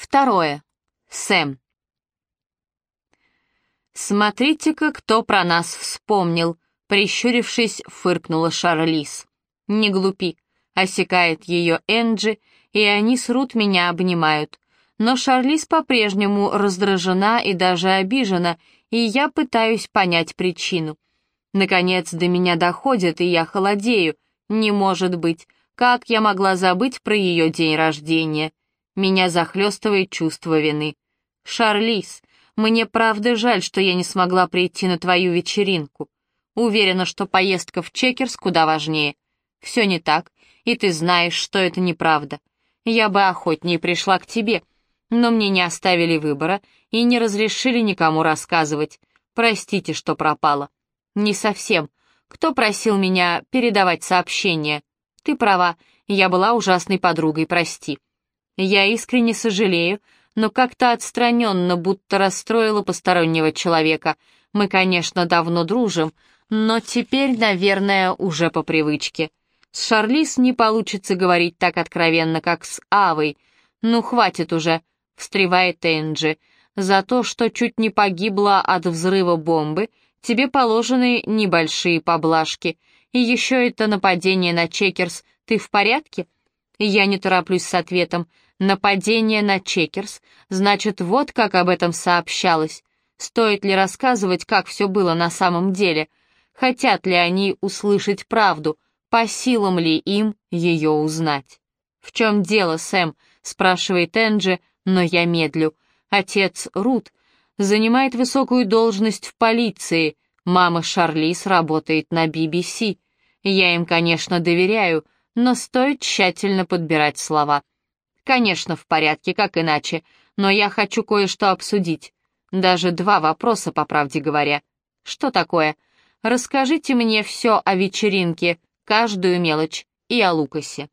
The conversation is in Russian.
Второе. Сэм. «Смотрите-ка, кто про нас вспомнил», — прищурившись, фыркнула Шарлиз. «Не глупи», — осекает ее Энджи, и они с Рут меня обнимают. Но Шарлиз по-прежнему раздражена и даже обижена, и я пытаюсь понять причину. Наконец до меня доходит, и я холодею. Не может быть, как я могла забыть про ее день рождения? Меня захлестывает чувство вины. «Шарлиз, мне правда жаль, что я не смогла прийти на твою вечеринку. Уверена, что поездка в Чекерс куда важнее. Все не так, и ты знаешь, что это неправда. Я бы охотнее пришла к тебе, но мне не оставили выбора и не разрешили никому рассказывать. Простите, что пропала. Не совсем. Кто просил меня передавать сообщения? Ты права, я была ужасной подругой, прости. Я искренне сожалею, но как-то отстраненно, будто расстроила постороннего человека. Мы, конечно, давно дружим, но теперь, наверное, уже по привычке. С Шарлиз не получится говорить так откровенно, как с Авой. «Ну, хватит уже», — встревает Энджи. «За то, что чуть не погибла от взрыва бомбы, тебе положены небольшие поблажки. И еще это нападение на Чекерс. Ты в порядке?» Я не тороплюсь с ответом. Нападение на Чекерс, значит, вот как об этом сообщалось. Стоит ли рассказывать, как все было на самом деле? Хотят ли они услышать правду? По силам ли им ее узнать? «В чем дело, Сэм?» — спрашивает Энджи, но я медлю. Отец Рут занимает высокую должность в полиции. Мама Шарлиз работает на BBC. Я им, конечно, доверяю, но стоит тщательно подбирать слова. Конечно, в порядке, как иначе, но я хочу кое-что обсудить. Даже два вопроса, по правде говоря. Что такое? Расскажите мне все о вечеринке, каждую мелочь и о Лукасе.